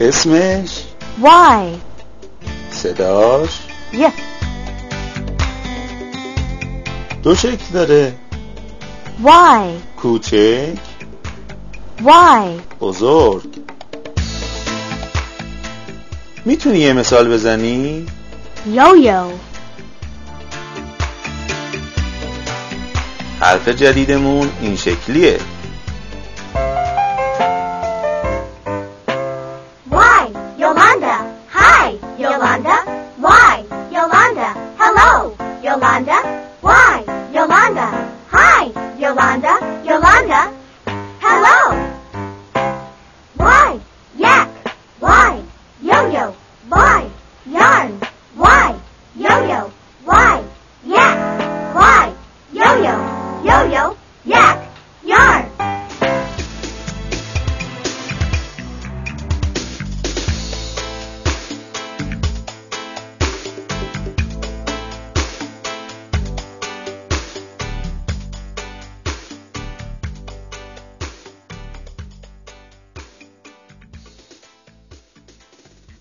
Y صداش؟ Y دو شکل داره. Y کوچک. Y بزرگ. می‌تونی یه مثال بزنی؟ Yo-yo. حرف جدیدمون این شکلیه. Yolanda. Why, Yolanda? Hi, Yolanda. Yolanda. Hello. Why, yak? Why, yo-yo? Why, yarn? Why, yo-yo? Why, yak? Why, yo-yo? Yo-yo, yak?